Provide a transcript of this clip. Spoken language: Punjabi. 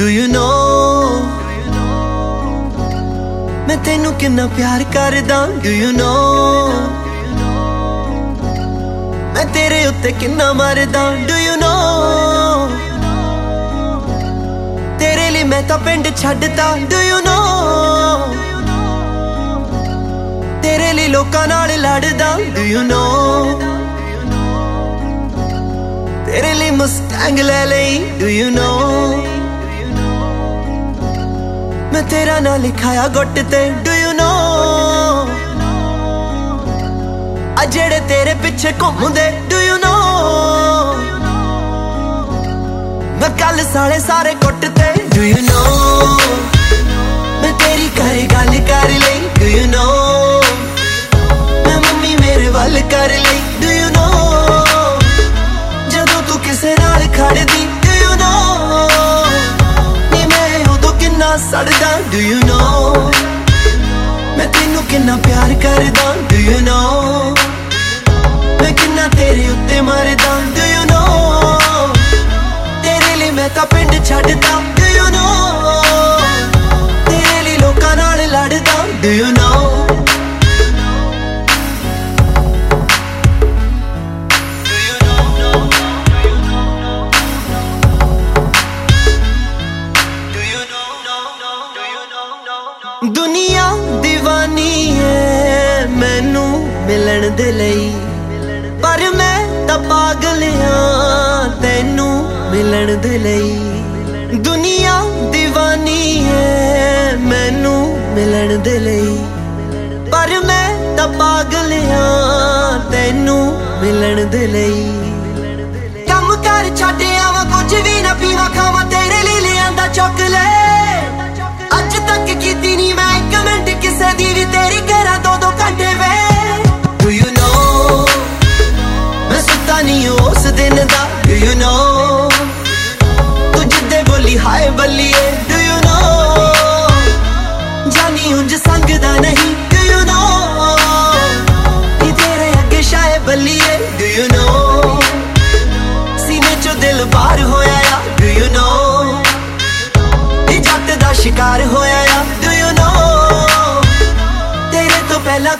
ਡੂ ਯੂ ਨੋ ਮੈਂ ਤੈਨੂੰ ਕਿੰਨਾ ਪਿਆਰ ਕਰਦਾ ਡੂ ਯੂ ਨੋ ਮੈਂ ਤੇਰੇ ਉੱਤੇ ਕਿੰਨਾ ਮਰਦਾ ਡੂ ਯੂ ਨੋ ਤੇਰੇ ਲਈ ਮੈਂ ਤਾਂ ਪਿੰਡ ਛੱਡਦਾ ਡੂ ਯੂ ਨੋ ਤੇਰੇ ਲਈ ਲੋਕਾਂ ਨਾਲ ਲੜਦਾ ਡੂ ਯੂ ਨੋ ਤੇਰੇ ਲਈ ਮਸਟੈਂਗ ਲੈ ਲਈ ਡੂ ਯੂ ਨੋ ਮੈਂ ਤੇਰਾ ਨਾਂ ਲਿਖਾਇਆ ਗੁੱਟ ਤੇ। ਡੂ ਯੂ ਨੋ ਆ ਜਿਹੜੇ ਤੇਰੇ ਪਿੱਛੇ ਘੁੰਮਦੇ ਡੂ ਯੂ ਨੋ ਮੈਂ ਕੱਲ ਸਾਲੇ ਸਾਰੇ ਗੁੱਟ ਤੇ। ਡੂ ਯੂ ਨੋ ਮੈਂ ਤੇਰੀ ਘਰੇ ਗੱਲ ਕਰ ਸੜਦਾ ਡੂ ਯੂ ਮੈਂ ਤੈਨੂੰ ਕਿੰਨਾ ਪਿਆਰ ਕਰਦਾ ਡੂ ਯੂ ਨੋ ਮੈਂ ਕਿੰਨਾ ਤੇਰੇ ਉੱਤੇ ਮਰਦਾ ਡੂ ਯੂ ਨੋ ਤੇਰੇ ਲਈ ਮੈਂ ਤਾਂ ਪਿੰਡ ਛੱਡਦਾ ਡੂ ਯੂ ਨੋ ਤੇਰੇ ਲਈ ਲੋਕਾਂ ਨਾਲ ਲੜਦਾ ਡੂ ਯੂ ਨੋ ਮਿਲਣ ਦੇ ਲਈ। ਪਰ ਮੈਂ ਤਾਂ ਪਾਗਲ ਹਾਂ ਤੈਨੂੰ ਮਿਲਣ ਦੇ ਲਈ। ਦੁਨੀਆ دیਵਾਨੀ ਹੈ ਮੈਨੂੰ ਮਿਲਣ ਦੇ ਲਈ। ਪਰ ਮੈਂ ਤਾਂ ਪਾਗਲ ਹਾਂ ਤੈਨੂੰ ਮਿਲਣ ਦੇ ਲਈ। ਕੰਮ ਕਰ ਛੱਡਿਆ ਵਾ ਕੁਝ ਵੀ ਨਾ ਪੀਵਾ, ਖਾਵਾਂ, ਤੇਰੇ ਲਈ ਲਿਆਂਦਾ ਚਾਕਲੇਟ ਦਾ ਡੂ ਤੂੰ ਜਿੱਦੇ ਬੋਲੀ, ਹਾਏ ਬੱਲੀਏ ਡੂ ਯੂ ਨੋ ਜਾਨੀ ਉਂਝ ਸੰਗਦਾ ਨਹੀਂ ਡੂ ਯੂ ਨੋ ਨੀ ਤੇਰੇ ਅੱਗੇ ਸ਼ਾਏ ਬੱਲੀਏ ਡੂ ਯੂ ਨੋ ਸੀਨੇ ਚੋਂ ਦਿਲ ਬਾਹਰ ਹੋਇਆ ਆ ਡੂ ਯੂ ਨੋ ਇਹ ਜੱਟ ਦਾ ਸ਼ਿਕਾਰ ਹੋਇਆ ਆ ਡੂ ਯੂ ਨੋ ਤੇਰੇ ਤੋਂ ਪਹਿਲਾਂ